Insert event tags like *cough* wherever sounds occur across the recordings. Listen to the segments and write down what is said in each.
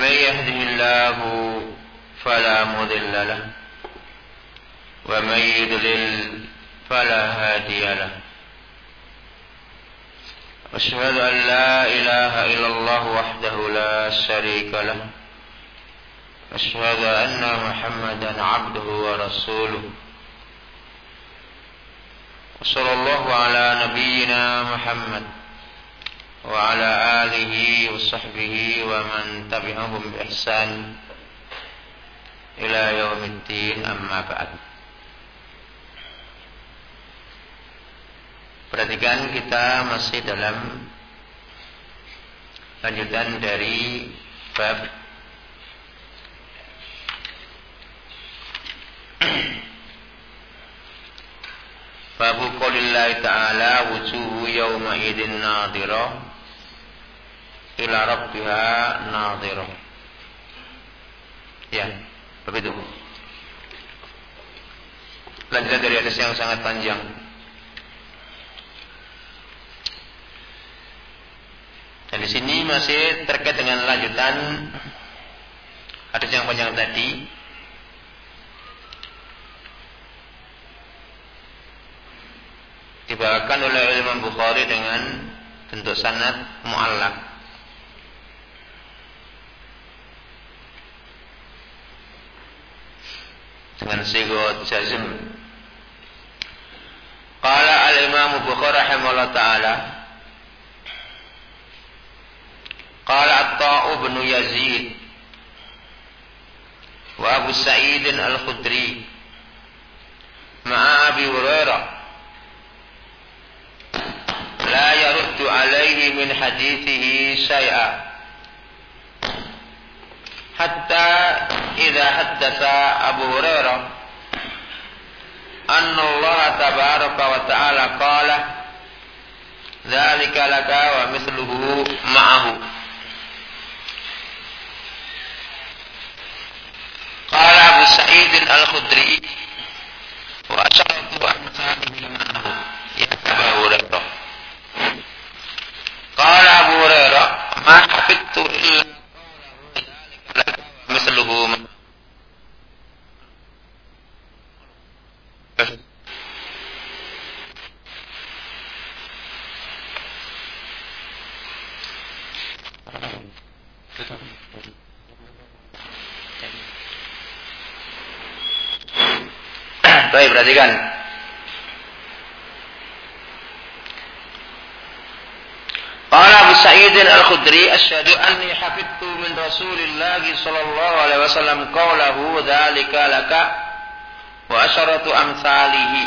من يهده الله فلا مضل له ومن يضلل فلا هادي له. أشهد أن لا إله إلا الله وحده لا شريك له. أشهد أن محمدا عبده ورسوله. وصلى الله على نبينا محمد. وعلى آله وصحبه ومن تبعهم بإحسان إلى يوم الدين أما بعد Perhatikan kita masih dalam lanjutan dari bab Babu qaulillahi ta'ala wujuhu yawma idin nadhirah ila rabbiha nadhirah. Ya, begitu. Lanjutan dari hadis yang sangat panjang. Dan di sini masih terkait dengan lanjutan hadis yang panjang tadi. Dibawakan oleh Imam Bukhari dengan bentuk sanad muallak. Dengan sigot jazm. Qala al-Imam Bukhari rahimahullah taala Qala At-Ta'u bin Yazid wa Abu Sa'id Al-Khudri ma'a Abi Hurairah la yaruddu alaihi min hadithihi syai'a حتى إذا حدث أبو هريرة أن الله تبارك وتعالى قال ذلك لك ومثله معه. قال أبو سعيد الخدري وأشرت أن هذه معناه يا أبا هريرة. قال أبو هريرة ما حفظت إلا مثله Baik, perhatikan. Qala Abu Sa'id Al-Khudri, "Asyhadu anni hafidtu min Rasulillah sallallahu alaihi wasallam qawlahu dzalika laka wa asharatu amsalihi."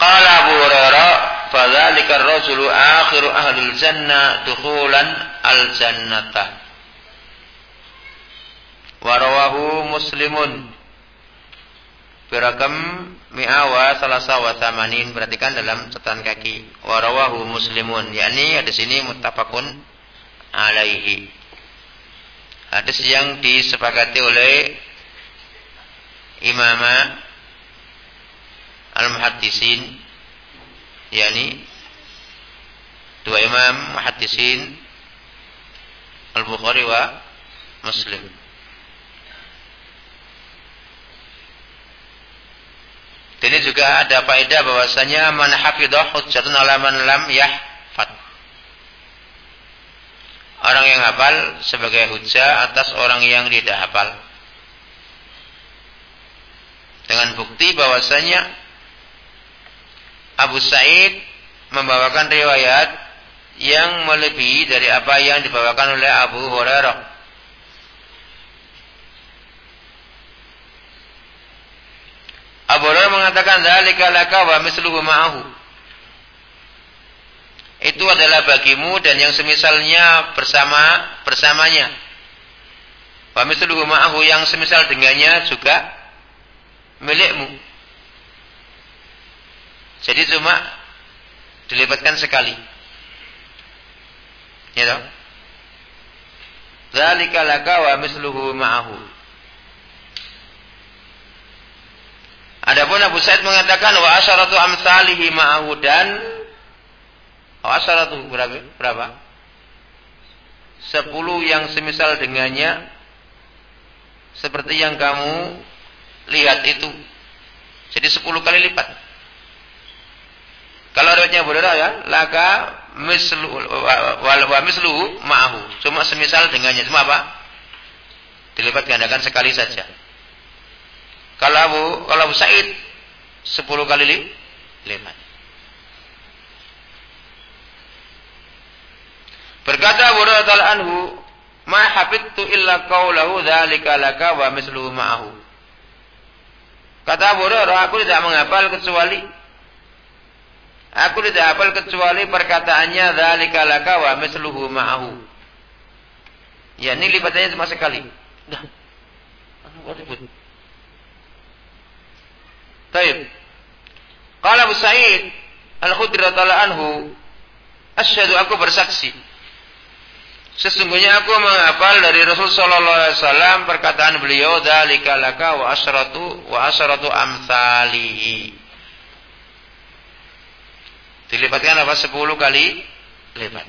Qala Abu Hurairah, "Fadzalika ar-rajulu akhiru ahli al-jannah dukhulan al-jannata." Wa rawahu Muslimun Birakam mi'awa salasa wa tamanin. Perhatikan dalam catatan kaki. Warawahu muslimun. yakni hadis ini muttafaqun alaihi. Hadis yang disepakati oleh imama al-muhaddisin. yakni dua imam muhaddisin Al-Bukhari wa Muslim. Ini juga ada faedah bahwasanya man hafidhah hujjatun ala man lam yahfad. Orang yang hafal sebagai hujjah atas orang yang tidak hafal. Dengan bukti bahwasanya Abu Sa'id membawakan riwayat yang melebihi dari apa yang dibawakan oleh Abu Hurairah. Abu Hurairah mengatakan dzalika laka wa misluhu ma'ahu. Itu adalah bagimu dan yang semisalnya bersama bersamanya. Wa misluhu ma'ahu yang semisal dengannya juga milikmu. Jadi cuma dilibatkan sekali. Ya toh? Zalika laka wa misluhu ma'ahu. Adapun Abu Said mengatakan wa asyaratu amsalihi ma'ahu dan wa asyaratu berapa? Berapa? Sepuluh yang semisal dengannya seperti yang kamu lihat itu. Jadi sepuluh kali lipat. Kalau riwayatnya berbeda ya, laka mislu wa mislu ma'ahu. Cuma semisal dengannya. Cuma apa? Dilipat gandakan sekali saja. Kalau Abu kalau Abu Said sepuluh kali li, lipat. Berkata Abu Hurairah anhu, "Ma hafidtu illa qaulahu dzalika laka wa misluhu ma'ahu." Kata Abu Hurairah, aku tidak menghafal kecuali Aku tidak hafal kecuali perkataannya dzalika laka wa misluhu ma'ahu. Ya, ini lipatannya cuma sekali. Dah. Baik. Qala Abu Sa'id Al-Khudri radhiyallahu anhu, asyhadu aku bersaksi. Sesungguhnya aku menghafal dari Rasul sallallahu alaihi wasallam perkataan beliau dzalika laka wa asratu wa asratu amsalihi. Dilipatkan apa? Sepuluh kali lipat.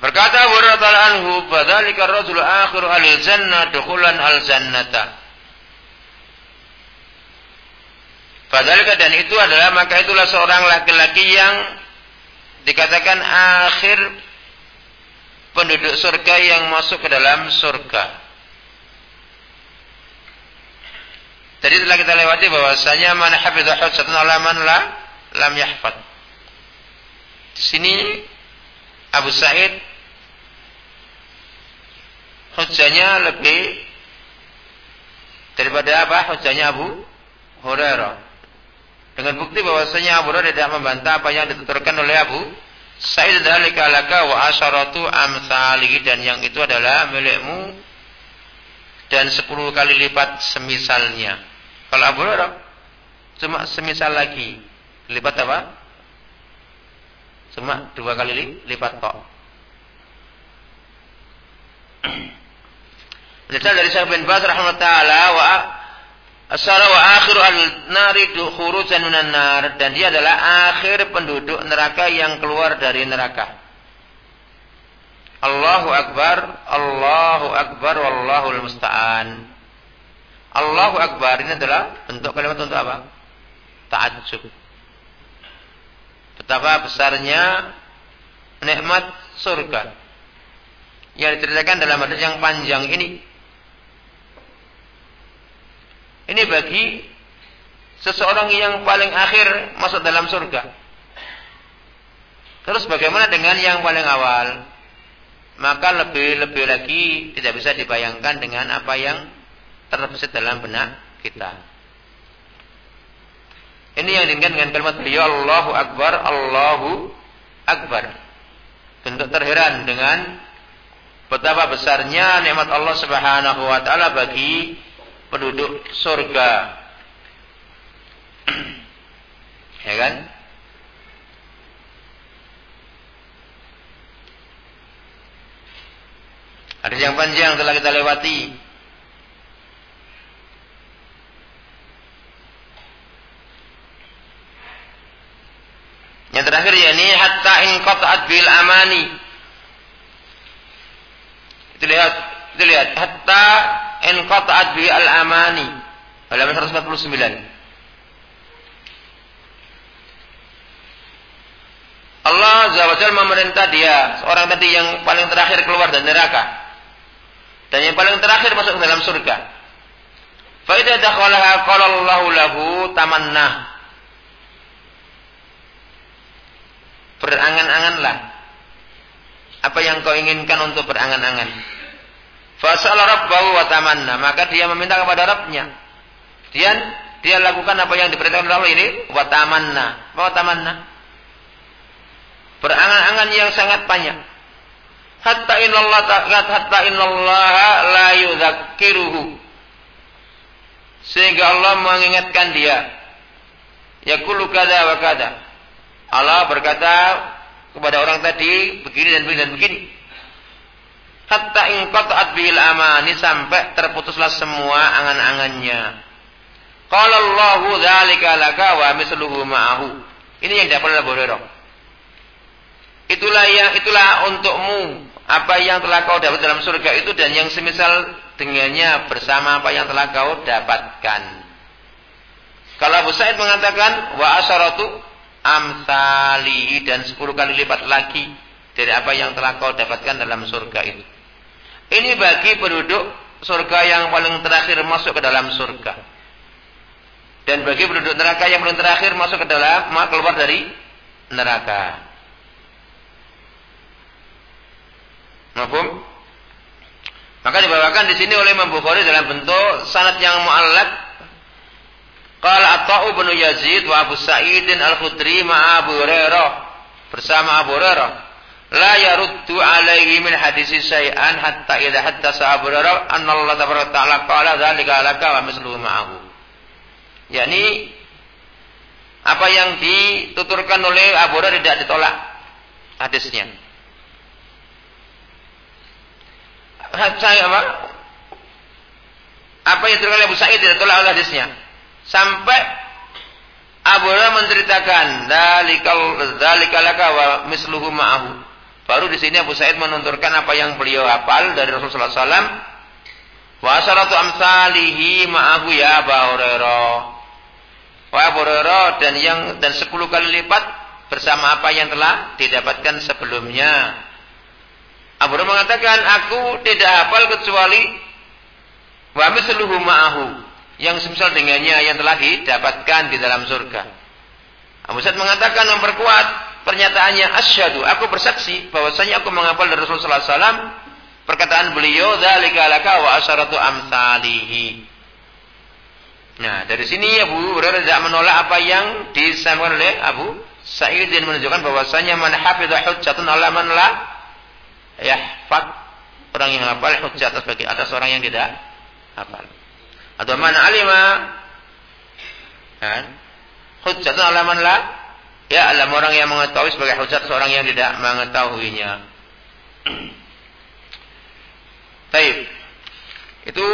Berkata Abu Hurairah anhu, "Fadzalika ar-rajulu akhiru jannah dukhulan al-jannata." Fadzalika dan itu adalah maka itulah seorang laki-laki yang dikatakan akhir penduduk surga yang masuk ke dalam surga. Jadi telah kita lewati bahwasanya man hafidha hujjatun ala man la lam yahfad. Di sini Abu Said hujjahnya lebih daripada apa? Hujjahnya Abu Hurairah. Dengan bukti bahwasanya Abu Hurairah tidak membantah apa yang dituturkan oleh Abu Said dzalika laka wa asyaratu amsalihi dan yang itu adalah milikmu dan sepuluh kali lipat semisalnya. Kalau Abu Hurairah cuma semisal lagi. Lipat apa? Cuma dua kali lipat tok. *clears throat* Misal dari Syekh bin Baz rahimahullah taala wa asara wa akhiru al-nari khurujan minan nar dan dia adalah akhir penduduk neraka yang keluar dari neraka. Allahu akbar, Allahu akbar wallahul musta'an. Allahu Akbar ini adalah bentuk kalimat untuk apa? Ta'ajub. Betapa besarnya nikmat surga yang diceritakan dalam hadis yang panjang ini. Ini bagi seseorang yang paling akhir masuk dalam surga. Terus bagaimana dengan yang paling awal? Maka lebih-lebih lagi tidak bisa dibayangkan dengan apa yang terbesit dalam benak kita. Ini yang diinginkan dengan kalimat beliau Allahu Akbar, Allahu Akbar. Bentuk terheran dengan betapa besarnya nikmat Allah Subhanahu wa taala bagi penduduk surga. *clears throat* ya kan? Hadis yang panjang telah kita lewati Yang terakhir yakni hatta in qata'at bil amani. Itu lihat, itu lihat hatta in qata'at bil al amani. Halaman 149. Allah Azza memerintah dia, seorang tadi yang paling terakhir keluar dari neraka. Dan yang paling terakhir masuk ke dalam surga. Fa idza dakhalaha qala Allahu lahu tamanna. berangan-anganlah apa yang kau inginkan untuk berangan-angan. Fasal rabbahu wa tamanna, maka dia meminta kepada Rabbnya. Dia dia lakukan apa yang diperintahkan Allah ini wa tamanna. Wa tamanna. Berangan-angan yang sangat banyak. hatta inallah hatta inallah la yudzakiruhu sehingga Allah mengingatkan dia yaqulu kada wa kada Allah berkata kepada orang tadi begini dan begini dan begini hatta in qata'at bihil amani sampai terputuslah semua angan-angannya qala Allahu dzalika laka wa misluhu ma'ahu ini yang dapat oleh itulah yang itulah untukmu apa yang telah kau dapat dalam surga itu dan yang semisal dengannya bersama apa yang telah kau dapatkan. Kalau Abu Sa'id mengatakan wa asharatu amsalihi dan sepuluh kali lipat lagi dari apa yang telah kau dapatkan dalam surga itu. Ini bagi penduduk surga yang paling terakhir masuk ke dalam surga. Dan bagi penduduk neraka yang paling terakhir masuk ke dalam keluar dari neraka. Mafhum? Maka dibawakan di sini oleh Imam Bukhari dalam bentuk sanad yang muallak. Qala Ata'u bin Yazid wa Abu Sa'idin Al-Khudri ma'a Abu bersama Abu Hurairah la yaruddu alaihi min hadisi syai'an hatta idza haddasa Abu Hurairah anna Allah ta'ala qala dzalika laka wa misluhu ma'ahu. yakni apa yang dituturkan oleh Abu Hurairah tidak ditolak hadisnya. saya apa? Apa yang terkait Abu Sa'id tidak tolak hadisnya. Sampai Abu Hurairah menceritakan dalikal dalikalaka wa misluhu ma'ahu. Baru di sini Abu Sa'id menunturkan apa yang beliau hafal dari Rasulullah SAW. Wa asharatu amsalihi ma'ahu ya Abu Hurairah. Wa Abu Hurairah dan yang dan sepuluh kali lipat bersama apa yang telah didapatkan sebelumnya. Abu Hurairah mengatakan, aku tidak hafal kecuali wa misluhu ma'ahu yang semisal dengannya yang telah didapatkan di dalam surga. Abu Sa'id mengatakan memperkuat pernyataannya asyhadu aku bersaksi bahwasanya aku menghafal dari Rasulullah SAW perkataan beliau dzalika laka wa asyaratu amsalihi. Nah, dari sini Abu Hurairah tidak menolak apa yang disampaikan oleh Abu Sa'id dan menunjukkan bahwasanya man hafidha hujjatun ala man la yahfad orang yang hafal hujjat atas bagi atas orang yang tidak hafal. Atau mana alima kan? Hujjat alaman la ya alam orang yang mengetahui sebagai hujjat seorang yang tidak mengetahuinya. *clears throat* Taib. Itu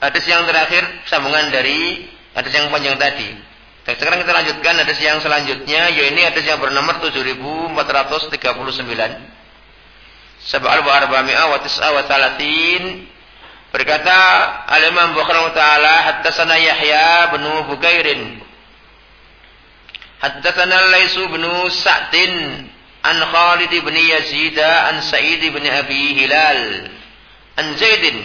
hadis yang terakhir sambungan dari hadis yang panjang tadi. Dan sekarang kita lanjutkan hadis yang selanjutnya yaitu hadis yang bernomor 7439 sab'al wa arba'mi'a wa tis'a wa talatin berkata al-imam Bukhari ta'ala haddatsana Yahya bin Bukairin haddatsana Laisu bin Sa'din an Khalid bin Yazid an Sa'id bin Abi Hilal an Zaidin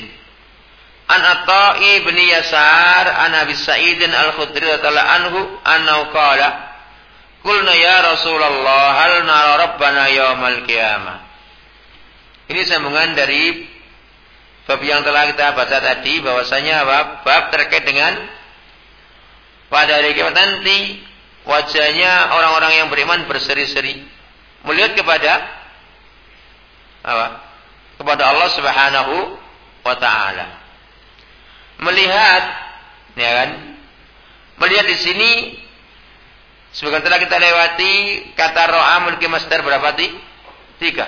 an Ata'i bin Yasar an Abi Sa'id al-Khudri radhiyallahu anhu annahu qala Qulna ya Rasulullah hal nara rabbana yaumal qiyamah ini sambungan dari bab yang telah kita baca tadi bahwasanya bab, bab terkait dengan pada hari kiamat nanti wajahnya orang-orang yang beriman berseri-seri melihat kepada apa? kepada Allah Subhanahu wa taala. Melihat ya kan? Melihat di sini sebagian telah kita lewati kata ro'a mulki masdar berapa ti? Tiga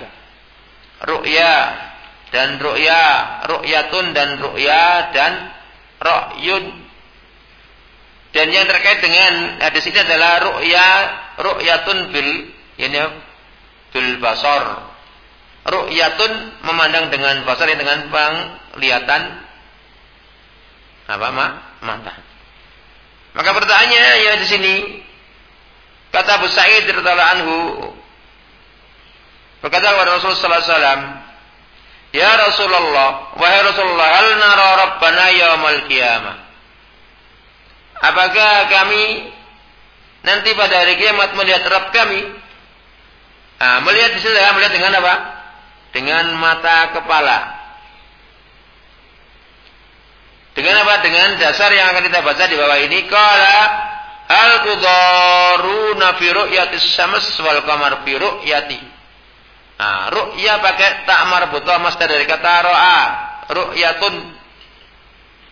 ru'ya dan ru'ya, ru'yatun dan ru'ya dan ro'yun. Dan yang terkait dengan hadis ini adalah ru'ya, ru'yatun bil, ini bil basor. Ru'yatun memandang dengan basar dengan penglihatan apa mak mata. Maka pertanyaannya ya di sini kata Abu Sa'id radhiyallahu anhu Berkata kepada Rasulullah sallallahu alaihi wasallam, "Ya Rasulullah, wahai Rasulullah, hal nara rabbana yaumal qiyamah?" Apakah kami nanti pada hari kiamat melihat Rabb kami? Nah, melihat di sini melihat dengan apa? Dengan mata kepala. Dengan apa? Dengan dasar yang akan kita baca di bawah ini. Kala al tudaruna fi ru'yatis syams wal qamar fi ru'yati. Nah, ru'ya pakai tak marbutah masdar dari kata ro'a. Ru'yatun.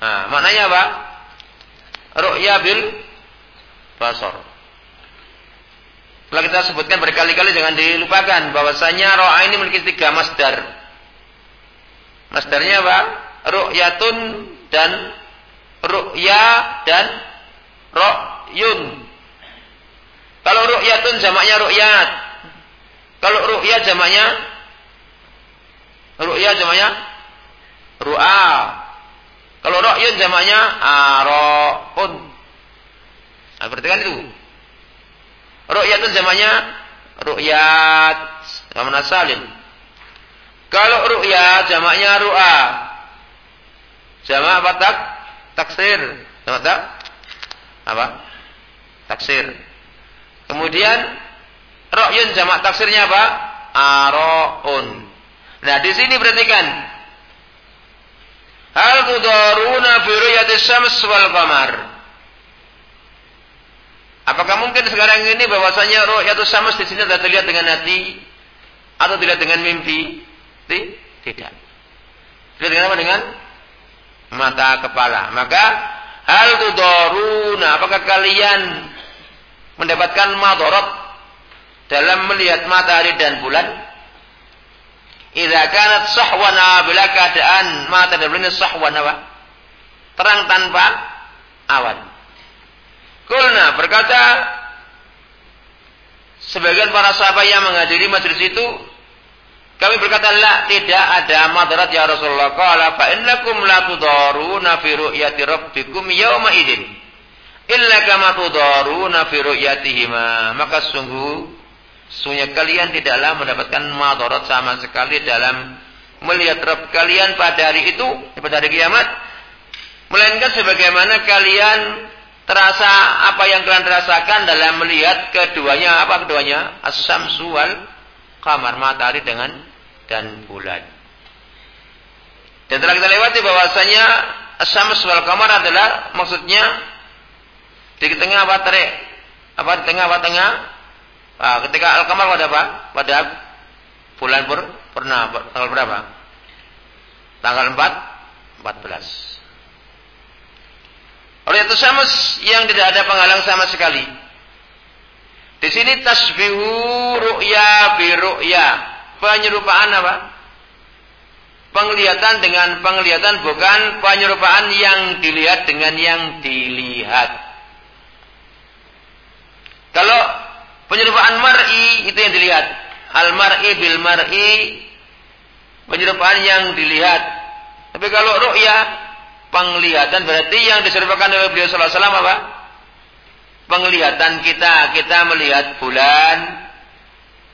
Nah, maknanya apa? Ru'ya bil basar. Telah kita sebutkan berkali-kali jangan dilupakan bahwasanya ro'a ini memiliki tiga masdar. Masdarnya apa? Ru'yatun dan ru'ya dan ro'yun. Kalau ru'yatun jamaknya ru'yat. Kalau ru'ya jamaknya ru'ya jamaknya ru'a. Kalau ro'yun jamaknya aro'un. Nah, berarti kan itu. Ru'yatun jamaknya ru'yat. Sama salim. Kalau ru'ya jamaknya ru'a. Jamak apa tak? Taksir. Jamak tak? Apa? Taksir. Kemudian Ra'yun jamak taksirnya apa? Aro'un. Nah, di sini perhatikan. Hal tudaruna fi ru'yatis syams wal qamar. Apakah mungkin sekarang ini bahwasanya ru'yatus syams di sini tidak terlihat dengan hati atau tidak dengan mimpi? Tidak. Tidak dengan apa? Dengan mata kepala. Maka hal tudaruna apakah kalian mendapatkan madarat dalam melihat matahari dan bulan idza kanat sahwan bila keadaan mata dan bulan sahwan apa terang tanpa awan. Kulna berkata sebagian para sahabat yang menghadiri majelis itu kami berkata la tidak ada madarat ya Rasulullah. Qala fa innakum la tudaruna fi ru'yati rabbikum yawma idin. Illa kama tudaruna fi ru'yatihima. Maka sungguh Sungguhnya kalian tidaklah mendapatkan madarat sama sekali dalam melihat Rabb kalian pada hari itu, pada hari kiamat. Melainkan sebagaimana kalian terasa apa yang kalian rasakan dalam melihat keduanya, apa keduanya? As-samsu wal kamar matahari dengan dan bulan. Dan telah kita lewati bahwasanya as-samsu wal kamar adalah maksudnya di tengah apa? Apa di tengah apa tengah? Nah, ketika Al-Qamar pada apa? Pada bulan pur, pernah tanggal berapa? Tanggal 4 14. Oleh itu sama yang tidak ada penghalang sama sekali. Di sini tasbihu ru'ya bi ru'ya. Penyerupaan apa? Penglihatan dengan penglihatan bukan penyerupaan yang dilihat dengan yang dilihat. Kalau Penyerupaan mar'i itu yang dilihat. Al mar'i bil mar'i penyerupaan yang dilihat. Tapi kalau ru'ya penglihatan berarti yang diserupakan oleh beliau sallallahu alaihi wasallam apa? Penglihatan kita, kita melihat bulan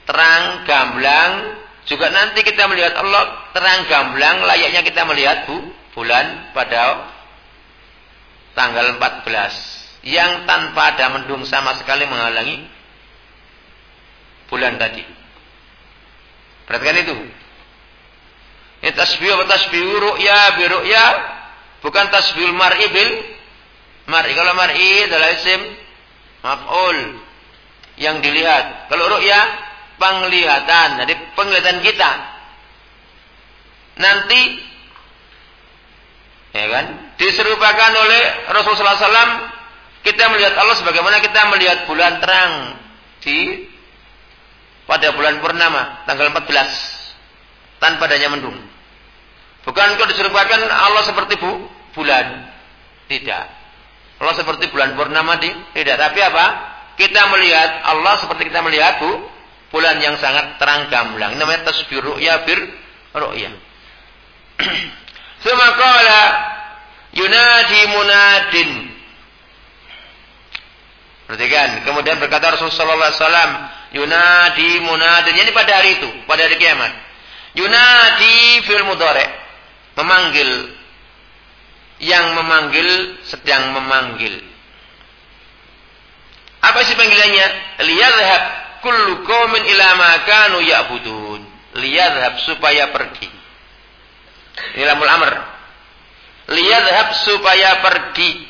terang gamblang, juga nanti kita melihat Allah terang gamblang layaknya kita melihat bu, bulan pada tanggal 14 yang tanpa ada mendung sama sekali menghalangi bulan tadi. Perhatikan itu. Ini tasbih apa tasbih ru'ya bi ru'ya bukan tasbih mar'i bil mar'i. Kalau mar'i adalah isim maf'ul yang dilihat. Kalau ru'ya penglihatan. Jadi penglihatan kita. Nanti ya kan diserupakan oleh Rasulullah SAW kita melihat Allah sebagaimana kita melihat bulan terang di pada bulan purnama tanggal 14 tanpa adanya mendung. Bukan kau diserupakan Allah seperti bu, bulan. Tidak. Allah seperti bulan purnama di, tidak. Tapi apa? Kita melihat Allah seperti kita melihat bu, bulan yang sangat terang gamblang. Namanya tasbih ru'ya bir ru'ya. *clears throat* Suma qala yunadi munadin. Perhatikan. Kemudian berkata Rasulullah SAW Yunadi munadin. Ini pada hari itu, pada hari kiamat. Yunadi fil mudhari. Memanggil. Yang memanggil sedang memanggil. Apa sih panggilannya? Liyadhab kullu qaumin ila ma kanu ya'budun. Liyadhab supaya pergi. Ini lamul amr. Liyadhab supaya pergi.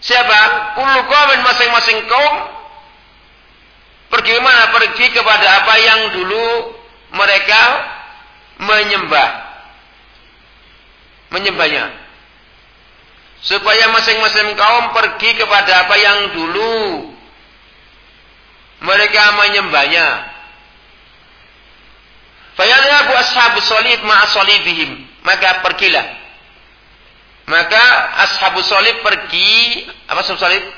Siapa? Kullu qaumin masing-masing kaum Pergi mana? Pergi kepada apa yang dulu mereka menyembah. Menyembahnya. Supaya masing-masing kaum pergi kepada apa yang dulu mereka menyembahnya. Fayadhabu ashabu salib ma'a salibihim. Maka pergilah. Maka ashabu salib pergi. Apa ashabu salib?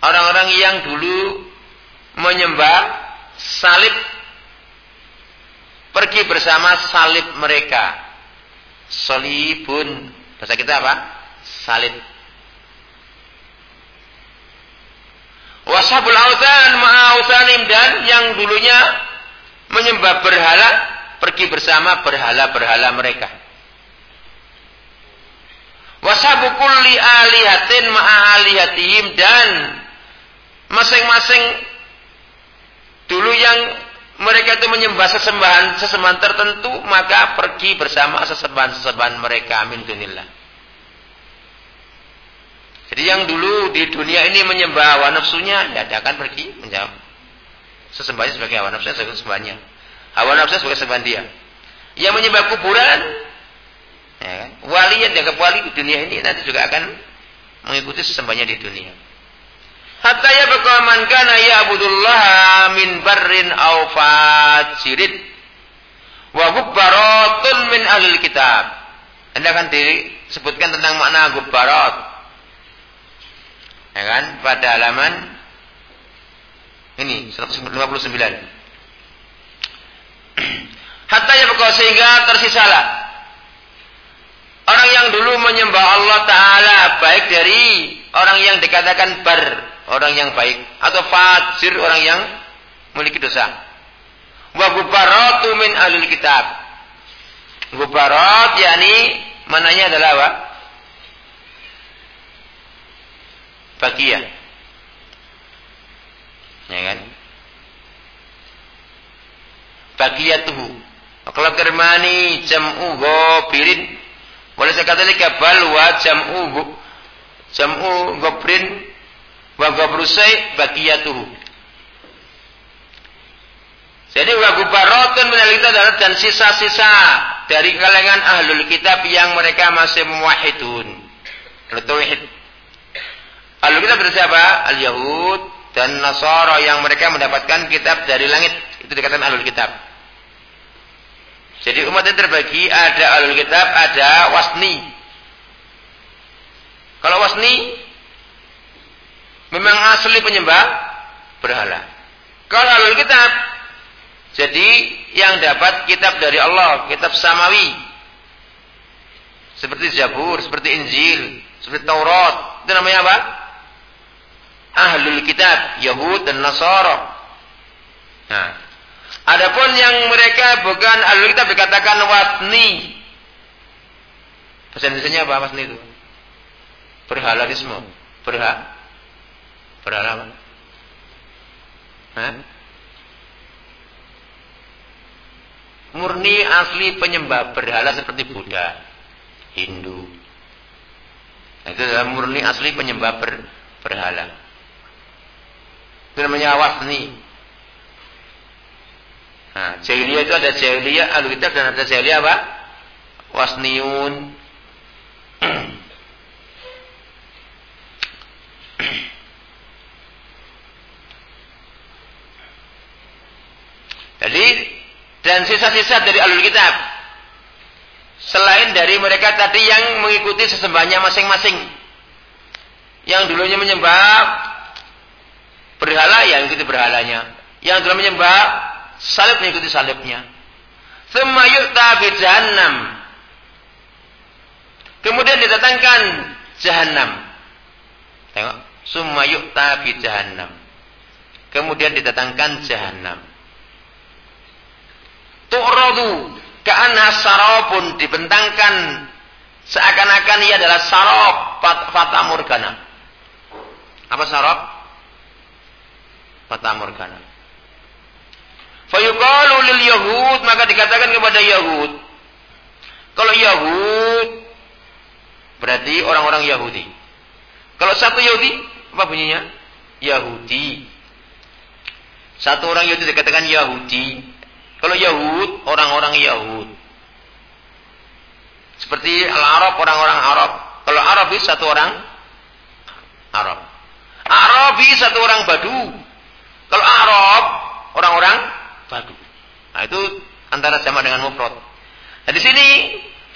Orang-orang yang dulu menyembah salib pergi bersama salib mereka. Salibun. Bahasa kita apa? Salib. Washabul autan ma'autanim dan yang dulunya menyembah berhala pergi bersama berhala-berhala mereka. Wasabu kulli alihatin ma'alihatihim dan masing-masing dulu yang mereka itu menyembah sesembahan sesembahan tertentu maka pergi bersama sesembahan-sesembahan mereka min dunillah. Jadi yang dulu di dunia ini menyembah hawa nafsunya, ya dia akan pergi menjawab. Sesembahnya sebagai hawa nafsunya sebagai sembahnya. Hawa nafsunya sebagai sembahan dia. Yang menyembah kuburan, ya kan? wali yang dianggap wali di dunia ini nanti juga akan mengikuti sesembahnya di dunia. Hatta ya man kana ya'budullah min barrin aw fajirin wa gubbaratun min ahlil kitab. Anda akan disebutkan tentang makna gubbarat Ya kan? Pada halaman ini 159. *clears throat* Hatta ya sehingga tersisalah orang yang dulu menyembah Allah Ta'ala baik dari orang yang dikatakan bar, orang yang baik atau fajir, orang yang memiliki dosa. Wa gubaratu min alil kitab. Gubarat yakni mananya adalah apa? Fakiyah. Ya kan? Fakiyatuhu. Kalau kermani jam'u gobirin. Boleh saya kata lika bal wa jam'u jam'u gobrin wa gobrusai bakiyatuhu. Jadi wa gubaratun minal kita dan sisa-sisa dari kalangan ahlul kitab yang mereka masih muwahidun. Tauhid. Alul kitab berarti apa? Al-Yahud dan Nasara yang mereka mendapatkan kitab dari langit. Itu dikatakan alul kitab. Jadi umat yang terbagi ada alul kitab, ada wasni. Kalau wasni memang asli penyembah berhala. Kalau alul kitab jadi yang dapat kitab dari Allah, kitab samawi. Seperti Zabur, seperti Injil, seperti Taurat. Itu namanya apa? ahlul kitab, Yahud dan Nasara. Nah, adapun yang mereka bukan ahlul kitab dikatakan watni. Bahasa Indonesia apa watni itu? Berhalalisme. Berha berhala apa? Hah? Murni asli penyembah berhala seperti Buddha, Hindu. Nah, itu adalah murni asli penyembah ber, berhala. Itu namanya wasni. Nah, itu ada jahiliyah alul kitab dan ada jahiliyah apa? Wasniun. Jadi dan sisa-sisa dari alul kitab selain dari mereka tadi yang mengikuti sesembahnya masing-masing yang dulunya menyembah Berhala yang ikuti berhalanya. Yang telah menyembah salib mengikuti salibnya. Thumma yu'ta jahannam. Kemudian didatangkan jahannam. Tengok. Summa yu'ta jahannam. Kemudian didatangkan jahannam. Tu'radu ka'anha sarabun dibentangkan seakan-akan ia adalah sarab fata morgana. Apa sarab? Fata Morgana. Fayuqalu lil Yahud, maka dikatakan kepada Yahud. Kalau Yahud, berarti orang-orang Yahudi. Kalau satu Yahudi, apa bunyinya? Yahudi. Satu orang Yahudi dikatakan Yahudi. Kalau Yahud, orang-orang Yahud. Seperti Al-Arab, orang-orang Arab. Kalau Arabi satu orang Arab. Arabi satu orang Badu. Kalau Arab, orang-orang Badu. Nah, itu antara sama dengan mufrad. Nah, di sini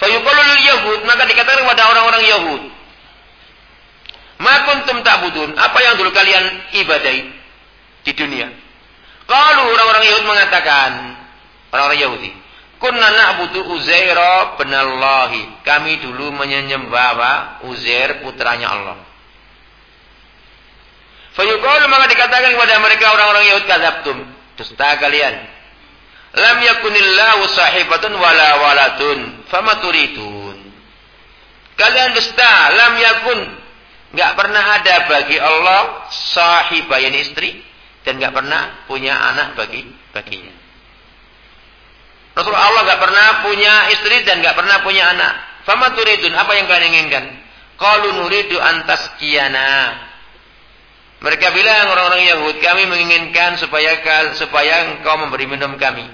fayuqalul yahud maka dikatakan kepada orang-orang Yahud. Ma kuntum ta'budun? Apa yang dulu kalian ibadai di dunia? Kalau orang-orang Yahud mengatakan, orang-orang Yahudi, kunna na'budu Uzaira bin Kami dulu menyembah apa? Uzair putranya Allah. Fayuqalu maka dikatakan kepada mereka orang-orang Yahud kadzabtum. Dusta kalian. Lam yakunillahu sahibatun wala waladun. Fama turidun. Kalian dusta. Lam yakun. Gak pernah ada bagi Allah sahibah yang istri. Dan gak pernah punya anak bagi baginya. Rasulullah Allah gak pernah punya istri dan gak pernah punya anak. Fama turidun. Apa yang kalian inginkan? Qalu nuridu antas kiana. Mereka bilang orang-orang Yahud, kami menginginkan supaya supaya engkau memberi minum kami.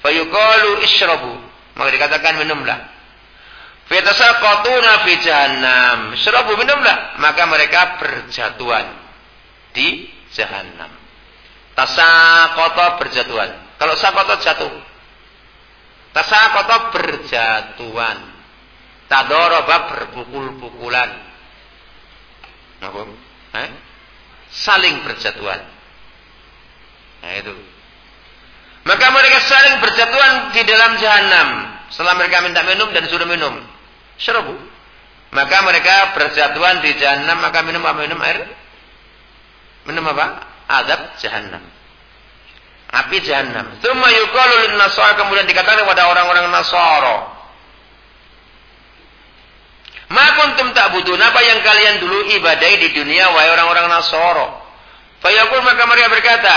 Fayuqalu ishrabu. Maka dikatakan minumlah. Fitasaqatuna fi jahannam. Ishrabu minumlah. Maka mereka berjatuhan di jahannam. Tasaqata berjatuhan. Kalau saqata jatuh. Tasaqata berjatuhan. Tadoroba berpukul-pukulan. Apa? Eh? Saling berjatuhan. Nah itu. Maka mereka saling berjatuhan di dalam jahanam. Setelah mereka minta minum dan suruh minum. Syarabu. Maka mereka berjatuhan di jahanam. Maka minum apa? Minum air? Minum apa? Adab jahanam. Api jahanam. Thumma yuqalu lin kemudian dikatakan kepada orang-orang Nasara. Ma kuntum ta'budun apa yang kalian dulu ibadai di dunia wahai orang-orang Nasara. Fayaqul maka mereka berkata,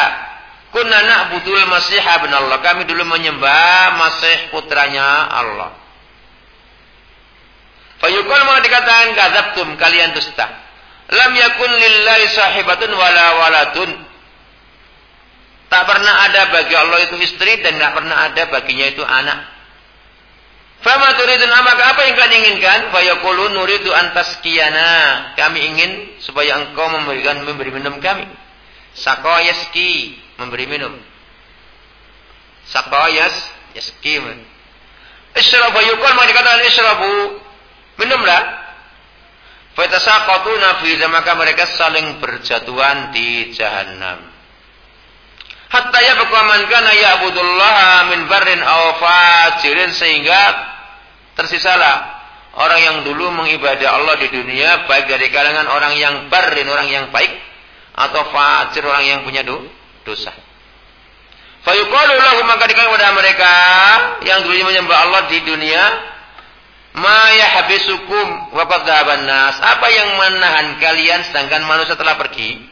Kunna na'budul Masih bin Allah. Kami dulu menyembah Masih putranya Allah. Fayuqal maka dikatakan kadzabtum kalian dusta. Lam yakun lillahi sahibatun wala waladun. Tak pernah ada bagi Allah itu istri dan tidak pernah ada baginya itu anak. Fama turidun amaka apa yang kalian inginkan? Fayaqulu nuridu antas kiyana. Kami ingin supaya engkau memberikan memberi minum kami. Sakoyeski memberi minum. Sakayas yaski. Israfu yukul maka dikatakan israfu. Minumlah. Fatasaqatuna fi maka mereka saling berjatuhan di jahanam. Hatta ya man kana ya'budullah min barrin aw fajirin sehingga tersisalah orang yang dulu mengibadah Allah di dunia baik dari kalangan orang yang barin orang yang baik atau fajir orang yang punya dosa. Fayuqalu lahum maka dikatakan kepada mereka yang dulunya menyembah Allah di dunia, ma yahbisukum wa qad nas. Apa yang menahan kalian sedangkan manusia telah pergi?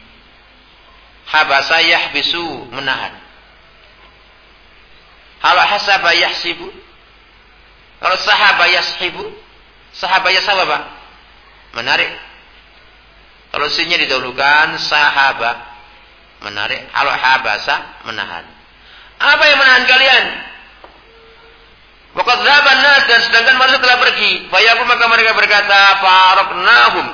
Habasa yahbisu menahan. Kalau hasaba yahsibu? Kalau sahaba yashibu? Sahaba yasaba Menarik. Kalau sinnya didahulukan sahabat menarik, kalau habasa menahan. Apa yang menahan kalian? Waqad dhaban nas dan sedangkan manusia telah pergi. Fayaku maka mereka berkata, "Faraqnahum."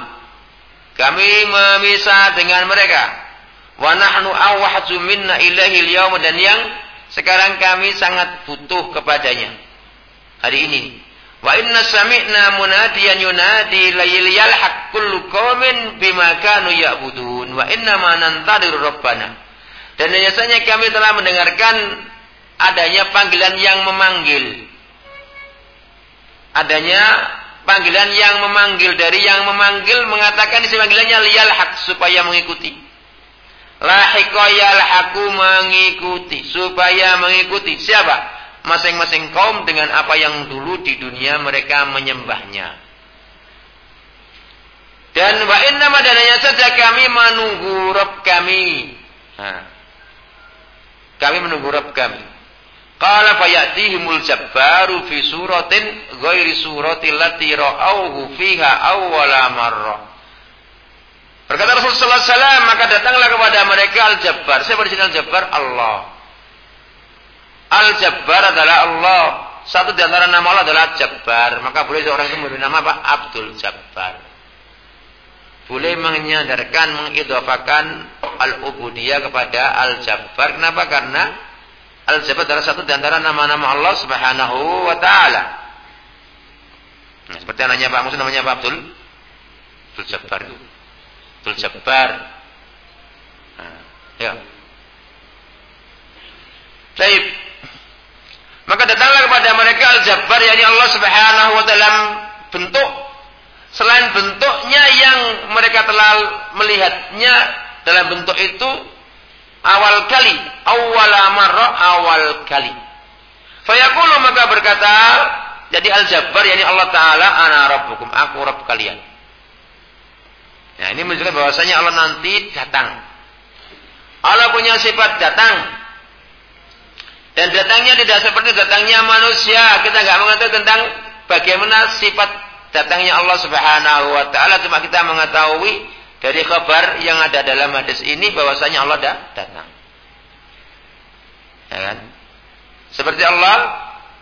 Kami memisah dengan mereka. Wa nahnu awhatu minna al dan yang sekarang kami sangat butuh kepadanya. Hari ini Wa inna sami'na munadiyan yunadi layil yalhaq kullu qaumin bima kanu ya'budun wa inna ma nantadiru rabbana. Dan biasanya kami telah mendengarkan adanya panggilan yang memanggil. Adanya panggilan yang memanggil dari yang memanggil mengatakan isi panggilannya liyal hak supaya mengikuti. Lahiqayal haku mengikuti supaya mengikuti siapa? masing-masing kaum dengan apa yang dulu di dunia mereka menyembahnya. Dan wa inna madananya saja kami menunggu Rabb kami. Kami menunggu Rabb kami. Qala fayatihimul jabbaru fi suratin ghairi surati lati ra'awhu fiha awwala marrah. Berkata Rasulullah SAW, maka datanglah kepada mereka Al-Jabbar. Siapa di Al-Jabbar? Allah. Al-Jabbar adalah Allah. Satu di antara nama Allah adalah Jabbar. Maka boleh seorang itu memberi nama apa? Abdul Jabbar. Boleh menyandarkan, mengidofakan al-ubudiyah kepada Al-Jabbar. Kenapa? Karena Al-Jabbar adalah satu di antara nama-nama Allah Subhanahu wa taala. Nah, seperti anaknya Pak Musa namanya Pak Abdul Abdul Jabbar itu. Abdul Jabbar. Nah, ya. Baik. Maka datanglah kepada mereka Al-Jabbar yakni Allah Subhanahu wa taala bentuk selain bentuknya yang mereka telah melihatnya dalam bentuk itu awal kali, awal marra awal kali. Fayaqulu maka berkata jadi Al-Jabbar yakni Allah taala ana rabbukum aku rabb kalian. Nah, ini menunjukkan bahwasanya Allah nanti datang. Allah punya sifat datang. Dan datangnya tidak seperti datangnya manusia. Kita nggak mengetahui tentang bagaimana sifat datangnya Allah Subhanahu wa taala cuma kita mengetahui dari kabar yang ada dalam hadis ini bahwasanya Allah dah datang. Ya kan? Seperti Allah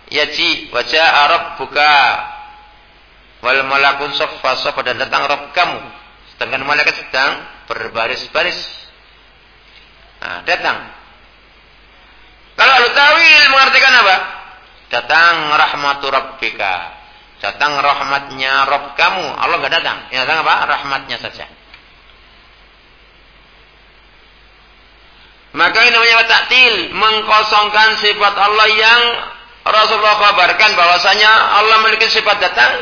yaji wajah Arab buka wal malakun soffa soffa dan datang Rabb kamu sedangkan malaikat sedang berbaris-baris nah, datang kalau lu tawil mengartikan apa? Datang rahmatu rabbika. Datang rahmatnya Rabb kamu. Allah enggak datang. Yang datang apa? Rahmatnya saja. Maka ini namanya taktil, mengkosongkan sifat Allah yang Rasulullah kabarkan bahwasanya Allah memiliki sifat datang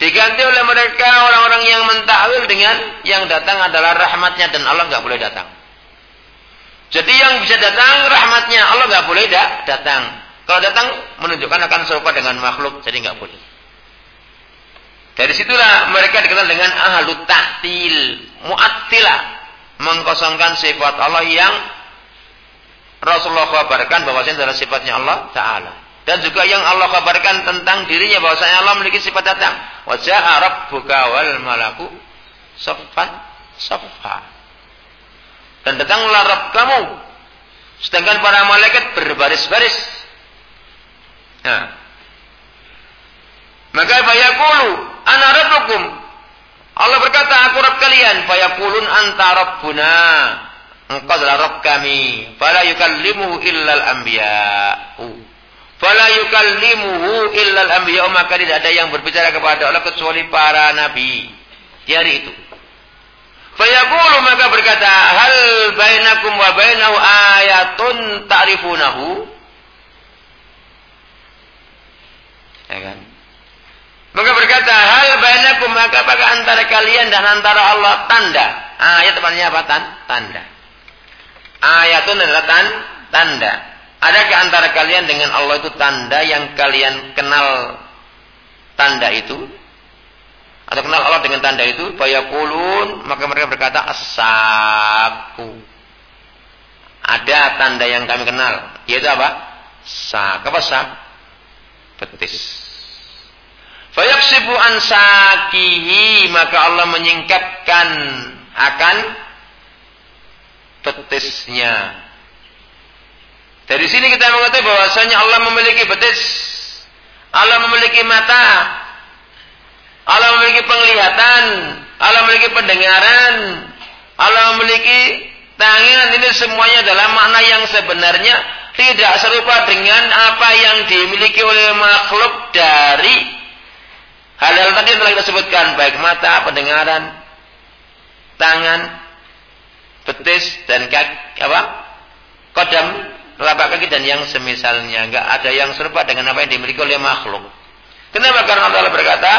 diganti oleh mereka orang-orang yang mentakwil dengan yang datang adalah rahmatnya dan Allah nggak boleh datang. Jadi yang bisa datang rahmatnya Allah nggak boleh da datang. Kalau datang menunjukkan akan serupa dengan makhluk, jadi nggak boleh. Dari situlah mereka dikenal dengan ahlut tahtil, mu'attilah, mengkosongkan sifat Allah yang Rasulullah kabarkan bahwasanya adalah sifatnya Allah Taala. Dan juga yang Allah kabarkan tentang dirinya bahwasanya Allah memiliki sifat datang. Wajah Arab buka wal malaku saffan saffa. Dan datanglah Rabb kamu. Sedangkan para malaikat berbaris-baris. Nah. Maka fayaqulu ana rabbukum. Allah berkata, aku Rabb kalian. Fayaqulun anta Rabbuna. Engkau adalah Rabb kami. Fala yukallimuhu illal anbiya'u. Fala yukallimuhu illal anbiya'u. Maka tidak ada yang berbicara kepada Allah kecuali para nabi. Di hari itu. Fayaqulu maka berkata, "Hal bainakum wa bainahu ayatun ta'rifunahu?" Ya kan? Maka berkata, "Hal bainakum maka apakah antara kalian dan antara Allah tanda?" Ayat temannya apa? Tan? Tanda. Ayatun adalah tan, tanda. Adakah antara kalian dengan Allah itu tanda yang kalian kenal tanda itu? atau kenal Allah dengan tanda itu? Fayaqulun maka mereka berkata asaku ada tanda yang kami kenal yaitu apa? Sak apa sak betis fayaksibu ansakihi maka Allah menyingkapkan akan betisnya dari sini kita mengetahui bahwasanya Allah memiliki betis Allah memiliki mata Allah memiliki penglihatan, Allah memiliki pendengaran, Allah memiliki tangan. Ini semuanya adalah makna yang sebenarnya tidak serupa dengan apa yang dimiliki oleh makhluk dari hal-hal tadi yang telah kita sebutkan, baik mata, pendengaran, tangan, betis dan kaki, apa? Kodam, telapak kaki dan yang semisalnya. Enggak ada yang serupa dengan apa yang dimiliki oleh makhluk. Kenapa? Karena Allah berkata,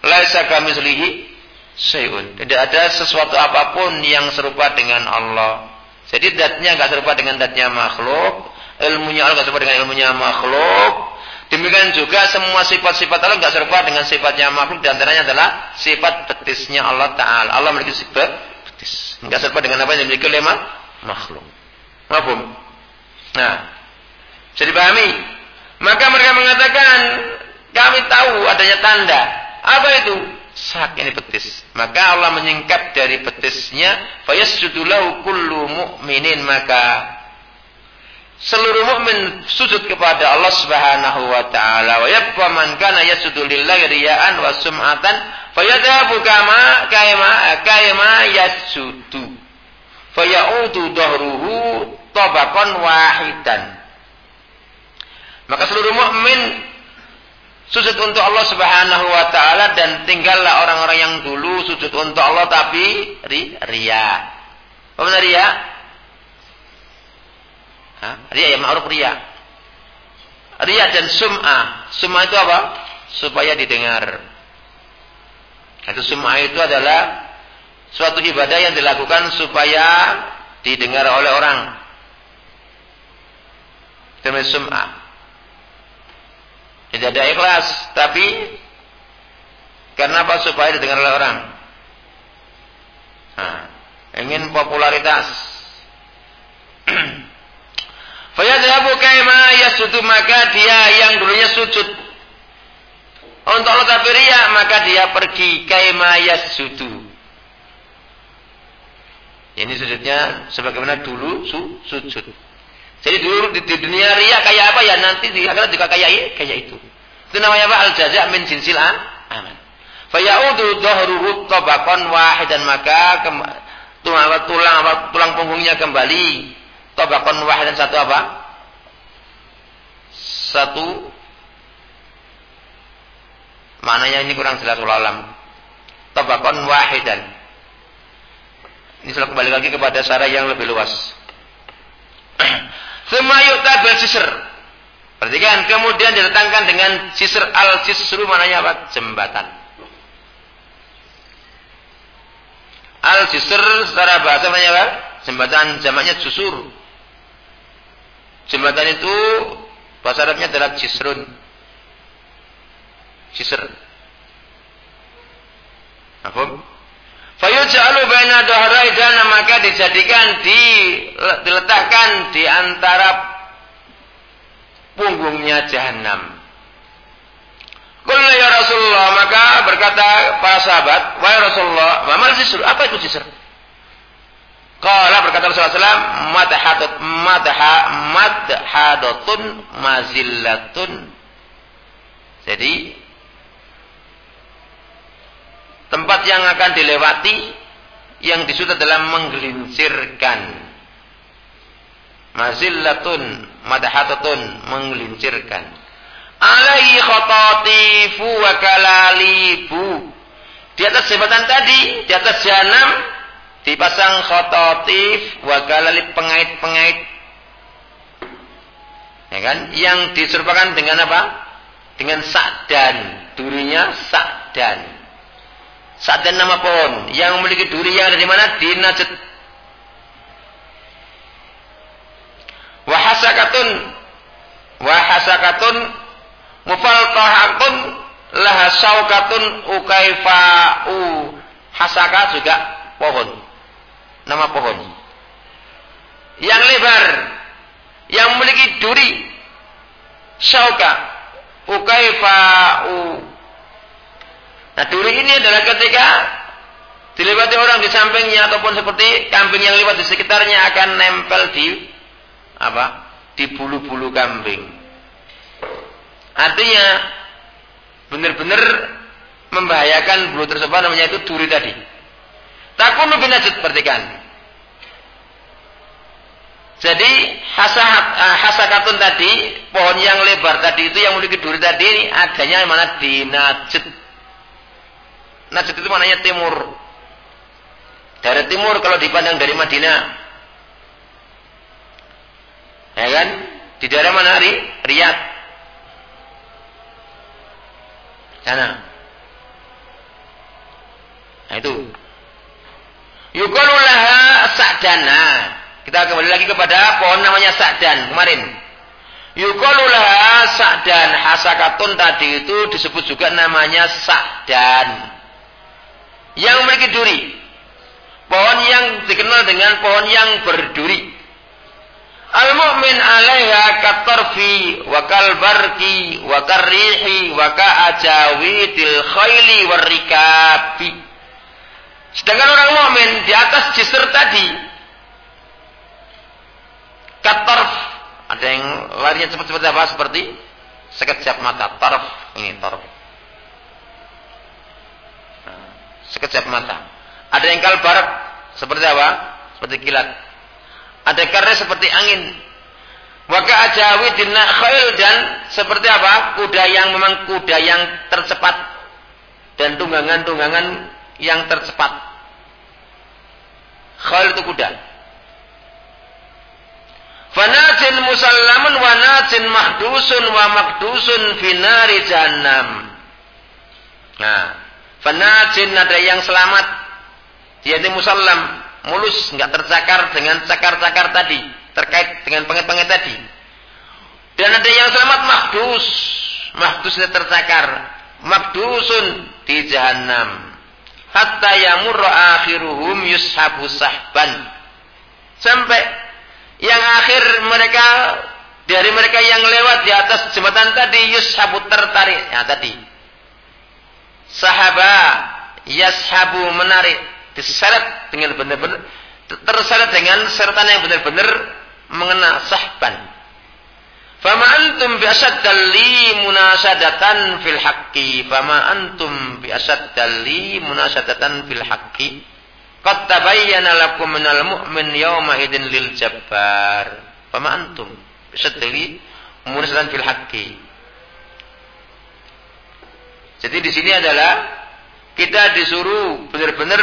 Laisa selihi syai'un. Tidak ada sesuatu apa pun yang serupa dengan Allah. Jadi datnya enggak serupa dengan datnya makhluk, ilmunya Allah enggak serupa dengan ilmunya makhluk. Demikian juga semua sifat-sifat Allah enggak serupa dengan sifatnya makhluk. Di antaranya adalah sifat betisnya Allah Taala. Allah memiliki sifat betis. Enggak serupa dengan apa yang dimiliki oleh makhluk. Mahfum? Nah, bisa dipahami? Maka mereka mengatakan, kami tahu adanya tanda apa itu? sak ini betis. Maka Allah menyingkap dari betisnya, fayasjudu lahu kullu mu'minin maka seluruh mukmin sujud kepada Allah Subhanahu wa taala wa yabqa man kana yasjudu lillahi riya'an wa sum'atan fayadhabu kama kayma kayma yasjudu fayaudu dahruhu tabaqan wahidan maka seluruh mukmin sujud untuk Allah Subhanahu wa taala dan tinggallah orang-orang yang dulu sujud untuk Allah tapi ri, ria. Apa benar ria? Hah? Ria ya ma'ruf ria. Ria dan sum'ah. Sum'ah itu apa? Supaya didengar. Itu sum'ah itu adalah suatu ibadah yang dilakukan supaya didengar oleh orang. Itu sum'ah. Tidak ada ikhlas, tapi karena apa? Supaya didengar oleh orang. Nah, ingin popularitas. *clears throat* Fayadhabu kaima yasudu maka dia yang dulunya sujud untuk Allah tapi maka dia pergi kaima yasudu. Ini sujudnya sebagaimana dulu su, sujud. Jadi dulu di, di dunia ria kayak apa ya nanti di akhirat juga kayak kayak itu. Itu namanya apa? Al jaza min jinsil amal. Fayaudu dhahruhu tabaqan wahidan maka tulang tulang tulang punggungnya kembali tabaqan wahidan satu apa? Satu maknanya ini kurang jelas ulam. Tabaqan wahidan. Ini sudah kembali lagi kepada cara yang lebih luas. Semua bil sisir. Perhatikan, kemudian didatangkan dengan sisir al sisru mananya apa? Jembatan. Al sisir secara bahasa namanya apa? Jembatan jamaknya jusur. Jembatan itu bahasa Arabnya adalah jisrun. Jisr. Apa? Fayuj'alu baina dhahrai dana maka dijadikan di diletakkan di antara punggungnya jahanam. Qulna ya Rasulullah maka berkata para sahabat, "Wahai Rasulullah, mal sisr? Apa itu sisr?" Qala berkata Rasulullah SAW, "Madhadat madha madhadatun mazillatun." Jadi tempat yang akan dilewati yang disebut adalah menggelincirkan. Mazillatun madahatatun menggelincirkan. Alaihi khatatifu wa kalalibu. Di atas jembatan tadi di atas jahanam dipasang khatatif wa kalalib pengait-pengait. Ya kan? Yang diserupakan dengan apa? Dengan sakdan durinya sakdan saat dan nama pohon yang memiliki duri yang ada di mana? Di Najd. Wahasakatun wahasakatun mufaltahatun laha saukatun ukaifa'u hasaka juga pohon. Nama pohon. Yang lebar yang memiliki duri sauka ukaifa'u Nah duri ini adalah ketika dilewati orang di sampingnya ataupun seperti kambing yang lewat di sekitarnya akan nempel di apa? Di bulu-bulu kambing. Artinya benar-benar membahayakan bulu tersebut namanya itu duri tadi. Takun lebih najis pertikan. Jadi hasahat, uh, hasakatun tadi pohon yang lebar tadi itu yang memiliki duri tadi adanya mana di najis Najd itu maknanya timur. Dari timur kalau dipandang dari Madinah. Ya kan? Di daerah mana? Ri? Riyadh. Sana. Nah itu. Yukalulaha sa'dana. Kita kembali lagi kepada pohon namanya sa'dan kemarin. Yukalulaha sa'dan hasakatun tadi itu disebut juga namanya sa'dan yang memiliki duri. Pohon yang dikenal dengan pohon yang berduri. Al-mu'min 'alaiha katarfi wa kalbarki wa karrihi wa ka'ajawidil khayli warrikabi. Sedangkan orang mukmin di atas jisr tadi katarf ada yang larinya cepat-cepat apa seperti sekejap mata tarf ini tarf sekejap mata ada yang kalbar seperti apa seperti kilat ada karena seperti angin. Waka ajawi dina khail dan seperti apa? Kuda yang memang kuda yang tercepat dan tunggangan-tunggangan yang tercepat. Khail itu kuda. Fanajin musallamun wa najin mahdusun wa makdusun finari jahannam. Nah, fanajin ada yang selamat. Dia itu musallam, mulus, nggak tercakar dengan cakar-cakar tadi, terkait dengan penget-penget tadi. Dan ada yang selamat mahdus, mahdusnya tercakar, makdusun di jahanam. Hatta yamurra akhiruhum yushabu sahban. Sampai yang akhir mereka dari mereka yang lewat di atas jembatan tadi yushabu tertarik. Ya tadi. Sahaba yashabu menarik diseret dengan benar-benar terseret dengan sertan yang benar-benar mengena sahban. Fama antum bi asaddali munasadatan fil haqqi. Fama antum bi asaddali munasadatan fil haqqi. Qad tabayyana lakum minal mu'min yawma idin lil jabbar. Fama antum bi asaddali munasadatan fil haqqi. Jadi di sini adalah kita disuruh benar-benar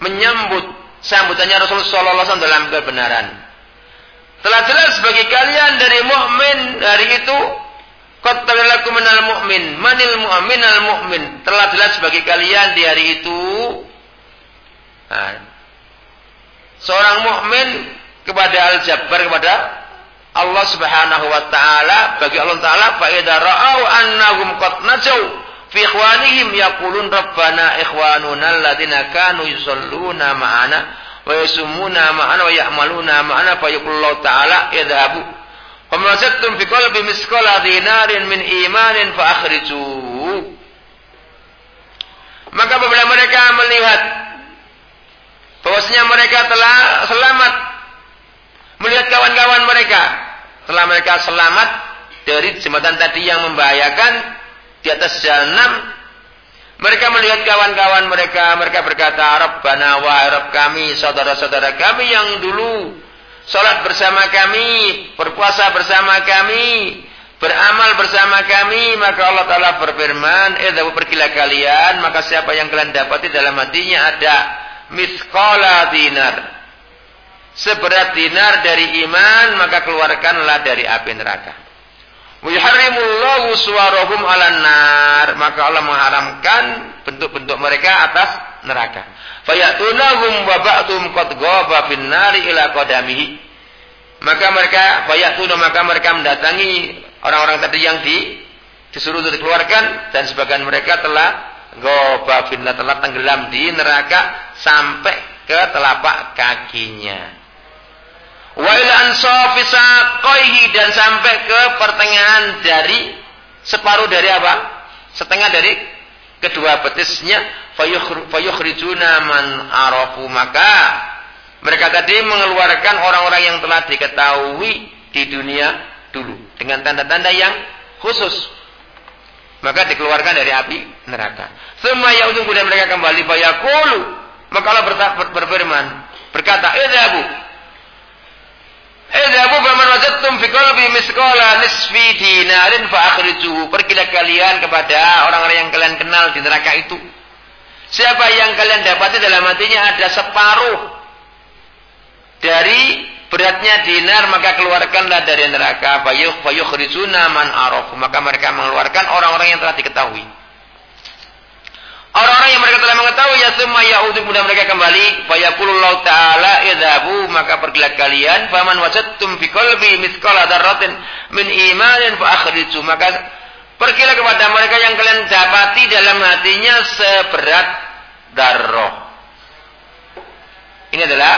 menyambut sambutannya Rasulullah SAW dalam kebenaran. Telah jelas bagi kalian dari mukmin hari itu Qad minal mu'min manil mu'min al mu'min telah jelas bagi kalian di hari itu nah, seorang mukmin kepada al-jabbar kepada Allah Subhanahu wa taala bagi Allah taala fa idza ra'au annahum qad najau fi ikhwanihim yaqulun rabbana ikhwanuna alladziina kanu yusalluna ma'ana wa yasumuna ma'ana wa ya'maluna ma'ana fa yaqulu ta'ala idhabu fama sattum fi qalbi misqala dinarin min imanin fa akhriju maka apabila mereka melihat bahwasanya mereka telah selamat melihat kawan-kawan mereka telah mereka selamat dari jembatan tadi yang membahayakan di atas jahanam mereka melihat kawan-kawan mereka. Mereka berkata Rabbana wa Rabb kami saudara-saudara kami yang dulu salat bersama kami berpuasa bersama kami beramal bersama kami maka Allah Ta'ala berfirman idza pergilah kalian maka siapa yang kalian dapati dalam hatinya ada miskola dinar seberat dinar dari iman maka keluarkanlah dari api neraka ala nar. Maka Allah mengharamkan bentuk-bentuk mereka atas neraka. Fayatunahum ila. Maka mereka fayatuna maka mereka mendatangi orang-orang tadi yang di disuruh untuk dikeluarkan dan sebagian mereka telah fin telah tenggelam di neraka sampai ke telapak kakinya wa ila ansafi dan sampai ke pertengahan dari separuh dari apa? Setengah dari kedua betisnya fayukhrijuna man arafu maka mereka tadi mengeluarkan orang-orang yang telah diketahui di dunia dulu dengan tanda-tanda yang khusus maka dikeluarkan dari api neraka. Semua yang kemudian mereka kembali fayaqulu maka Allah berfirman berkata, "Idzabu Idhabu faman qalbi misqala nisfi dinarin fa akhrijuhu. Pergilah kalian kepada orang-orang yang kalian kenal di neraka itu. Siapa yang kalian dapati dalam hatinya ada separuh dari beratnya dinar maka keluarkanlah dari neraka fayukhrijuna man araf maka mereka mengeluarkan orang-orang yang telah diketahui Orang-orang yang mereka telah mengetahui ya semua Yahudi kemudian mereka kembali fayaqulullahu taala idhabu maka pergilah kalian faman wajadtum fi qalbi mithqala dzarratin min imanin fa akhriju maka pergilah kepada mereka yang kalian dapati dalam hatinya seberat darroh. Ini adalah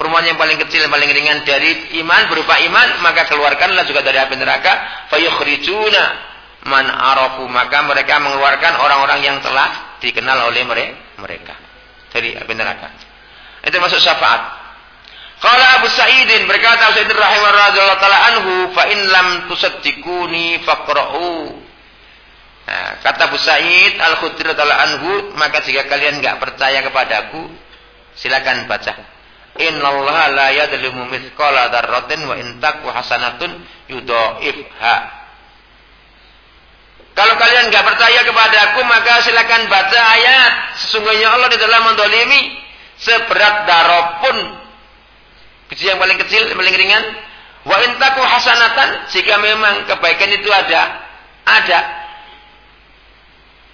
perumpamaan yang paling kecil yang paling ringan dari iman berupa iman maka keluarkanlah juga dari api neraka fayukhrijuna man arafu maka mereka mengeluarkan orang-orang yang telah dikenal oleh mereka dari api neraka itu masuk syafaat Qala Abu Sa'idin berkata Abu Sa'idin rahimahullah taala anhu fa in lam tusaddiquni faqra'u Nah, kata Abu Sa'id Al-Khudri radhiyallahu anhu, maka jika kalian enggak percaya kepadaku, silakan baca. Innallaha la yadlimu mithqala dzarratin wa in taku hasanatun yudhaifha. Kalau kalian enggak percaya kepadaku, maka silakan baca ayat. Sesungguhnya Allah tidak mendolimi seberat darah pun kecil yang paling kecil, yang paling ringan. Wa intaku hasanatan, jika memang kebaikan itu ada, ada.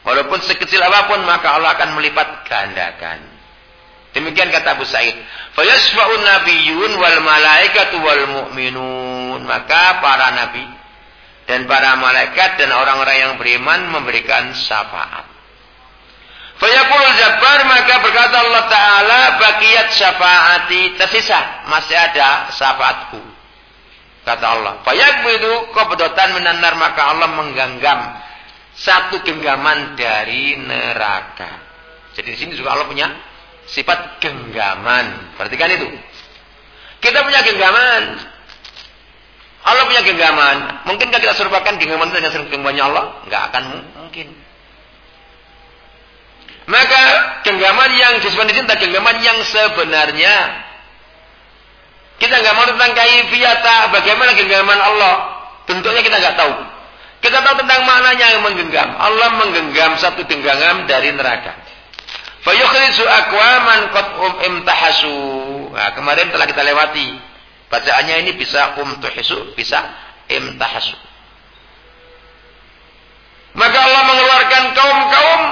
Walaupun sekecil apa pun, maka Allah akan melipat gandakan. Demikian kata Abu Sa'id. Fayasfa'un nabiyyun wal malaikatu wal mu'minun. Maka para nabi dan para malaikat dan orang-orang yang beriman memberikan syafaat. Fayaqul jabbar maka berkata Allah Ta'ala bakiyat syafaati tersisa. Masih ada syafaatku. Kata Allah. Fayaqbidu qabdatan minanar maka Allah menggenggam satu genggaman dari neraka. Jadi di sini juga Allah punya sifat genggaman. Perhatikan itu. Kita punya genggaman. Allah punya genggaman. Mungkinkah kita serupakan genggaman dengan genggamannya Allah? Enggak akan mungkin. Maka genggaman yang disebut di sini genggaman yang sebenarnya. Kita nggak mau tentang kaifiyata bagaimana genggaman Allah. Bentuknya kita nggak tahu. Kita tahu tentang maknanya yang menggenggam. Allah menggenggam satu genggaman dari neraka. Fayukhriju aqwaman qad um imtahasu. Nah, kemarin telah kita lewati. Bacaannya ini bisa umtuhisu, bisa imtahasu. Maka Allah mengeluarkan kaum-kaum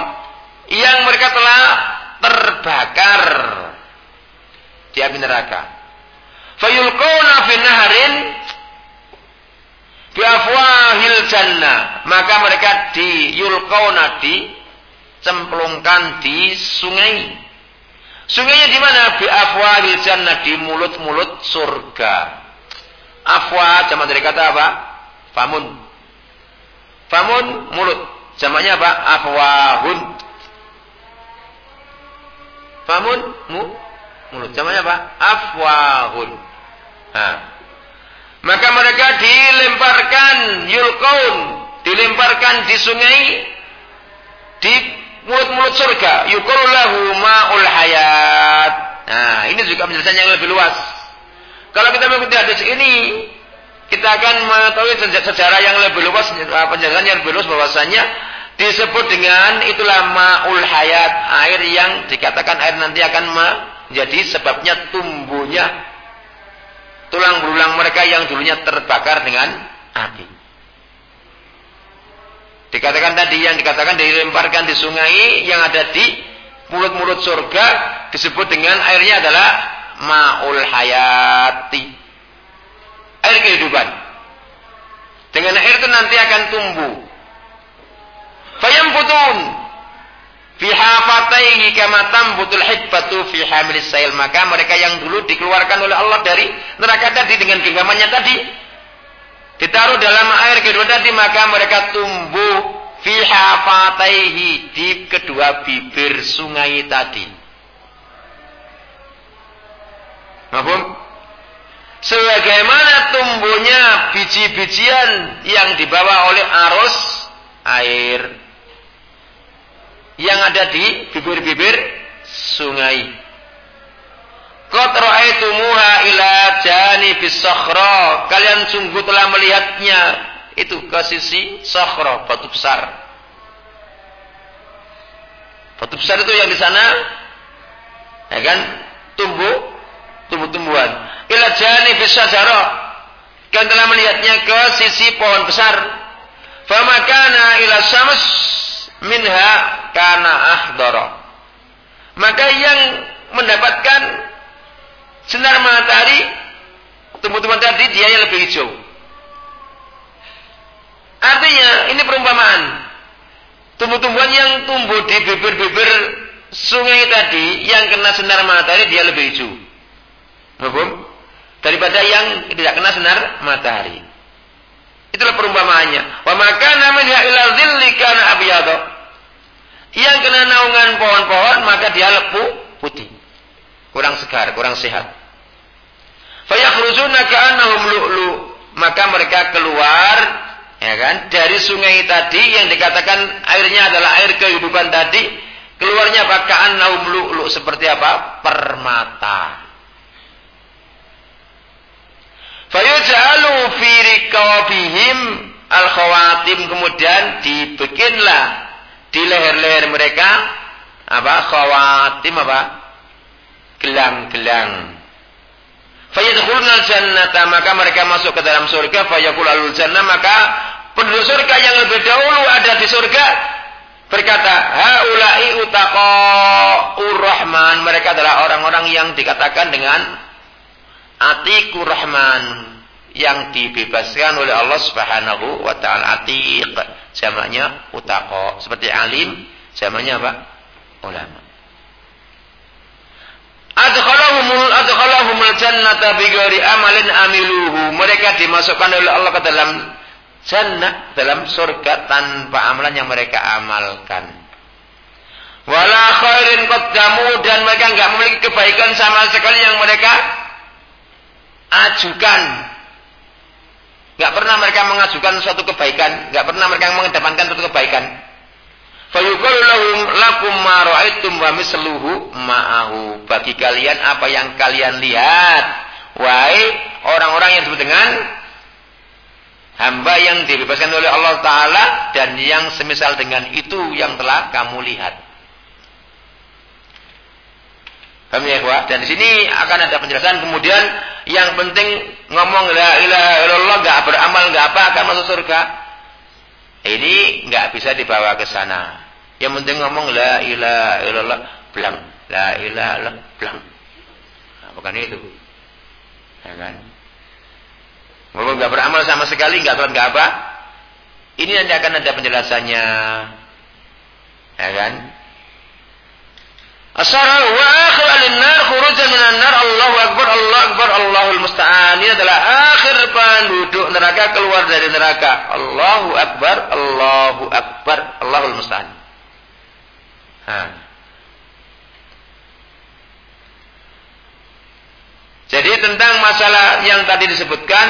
yang mereka telah terbakar di api neraka. Fayulqawna fi naharin bi afwahil jannah. Maka mereka diyulqawna di cemplungkan di sungai. Sungainya di mana? Bi afwahil di mulut-mulut surga. Afwa jamak dari kata apa? Famun. Famun mulut. Jamaknya apa? Afwahun. Famun mu mulut. Jamaknya apa? Afwahun. Nah. Maka mereka dilemparkan yulkaun, dilemparkan di sungai di mulut-mulut surga. Yukullahu ma'ul hayat. Nah, ini juga penjelasan yang lebih luas. Kalau kita mengikuti hadis ini, kita akan mengetahui sejarah yang lebih luas, penjelasan yang lebih luas bahwasanya disebut dengan itulah ma'ul hayat, air yang dikatakan air nanti akan menjadi sebabnya tumbuhnya tulang berulang mereka yang dulunya terbakar dengan api. Dikatakan tadi yang dikatakan dilemparkan di sungai yang ada di mulut-mulut surga disebut dengan airnya adalah ma'ul hayati. Air kehidupan. Dengan air itu nanti akan tumbuh Fayambutun fi hafataihi kama tambutul hibbatu fi hamilis sail. Maka mereka yang dulu dikeluarkan oleh Allah dari neraka tadi dengan genggamannya tadi ditaruh dalam air kedua tadi maka mereka tumbuh fi hafataihi di kedua bibir sungai tadi. Mahfum? Sebagaimana tumbuhnya biji-bijian yang dibawa oleh arus air yang ada di bibir-bibir sungai. Qad ra'aitumuha ila janibis sakhra. Kalian sungguh telah melihatnya itu ke sisi sakhra, batu besar. Batu besar itu yang di sana ya kan tumbuh tumbuh-tumbuhan. Ila janibis syajara. Kalian telah melihatnya ke sisi pohon besar. Famakana ila syams minha kana ahdara. Maka yang mendapatkan sinar matahari tumbuh-tumbuhan tadi dia yang lebih hijau. Artinya ini perumpamaan. Tumbuh-tumbuhan yang tumbuh di bibir-bibir sungai tadi yang kena sinar matahari dia lebih hijau. Mahfum? Daripada yang tidak kena sinar matahari. Itulah perumpamaannya. Wa makana minha ila dhilli kana. Yang kena naungan pohon-pohon maka dia lepu putih. Kurang segar, kurang sehat. Fayakhrujuna ka'annahum lu'lu. Maka mereka keluar ya kan dari sungai tadi yang dikatakan airnya adalah air kehidupan tadi. Keluarnya bakaan naum lu'lu. Seperti apa? Permata. Fayuj'alu fi riqabihim al-khawatim. Kemudian dibikinlah di leher-leher mereka apa? Khawatim apa? Gelang-gelang fayadkhuluna jannata maka mereka masuk ke dalam surga fayaqul alul jannah maka penduduk surga yang lebih dahulu ada di surga berkata haula'i utaqa'ur rahman mereka adalah orang-orang yang dikatakan dengan Atikur Rahman yang dibebaskan oleh Allah Subhanahu wa taala. Atiq jamaknya utaqo. Seperti alim jamaknya apa? Ulama. Adkhalahumul adkhalahumul jannata bighairi amalin amiluhu. Mereka dimasukkan oleh Allah ke dalam jannah, dalam surga tanpa amalan yang mereka amalkan. Wala khairin qaddamu dan mereka enggak memiliki kebaikan sama sekali yang mereka ajukan. Gak pernah mereka mengajukan suatu kebaikan, gak pernah mereka mengedepankan suatu kebaikan. Fayuqalu lahum lakum ma ra'aitum wa misluhu ma'ahu. Bagi kalian apa yang kalian lihat. Wahai orang-orang yang disebut dengan hamba yang dibebaskan oleh Allah Ta'ala dan yang semisal dengan itu yang telah kamu lihat. Paham ya, Dan di sini akan ada penjelasan. Kemudian yang penting ngomong la ilaha illallah enggak beramal enggak apa akan masuk surga. Ini enggak bisa dibawa ke sana. Yang penting ngomong la ilaha illallah blang. La ilaha illallah blang. Nah, bukan itu. Ya kan? Ngomong enggak beramal sama sekali enggak sholat enggak apa. Ini nanti akan ada penjelasannya. Ya kan? Asara wa akhir al-nar khurujan minan nar Allahu akbar Allahu akbar Allahul musta'an. Ini adalah akhir penduduk neraka keluar dari neraka. Allahu akbar Allahu akbar Allahul musta'an. Jadi tentang masalah yang tadi disebutkan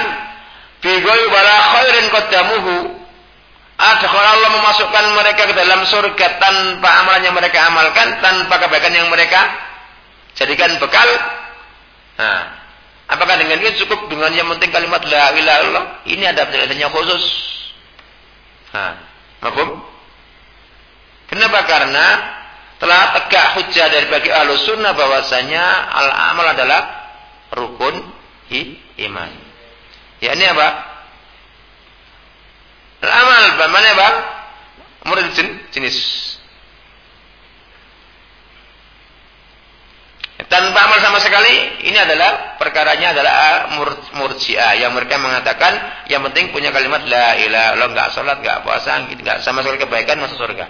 bi wala khairin qaddamuhu kalau Allah memasukkan mereka ke dalam surga tanpa amalan yang mereka amalkan, tanpa kebaikan yang mereka jadikan bekal. Nah, apakah dengan ini cukup dengan yang penting kalimat la ilaha illallah? Ini ada penjelasannya khusus. Nah? Kenapa? Karena telah tegak hujah dari bagi ahlu sunnah bahwasanya al amal adalah rukun iman. Ya ini apa? Amal mana bang? Murid jenis. Tanpa amal sama sekali, ini adalah perkaranya adalah murjiah yang mereka mengatakan yang penting punya kalimat la ilaha illallah, enggak salat, enggak puasa, enggak sama sekali kebaikan masuk surga.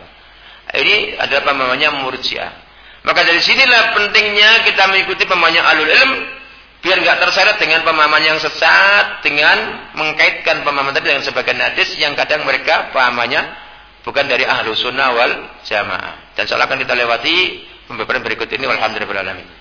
Ini adalah pemahamannya murjiah. Maka dari sinilah pentingnya kita mengikuti pemahaman alul ilm biar nggak terseret dengan pemahaman yang sesat dengan mengkaitkan pemahaman tadi dengan sebagian hadis yang kadang mereka pahamannya bukan dari ahlu sunnah wal jamaah. Dan soal akan kita lewati pembebaran berikut ini walhamdulillah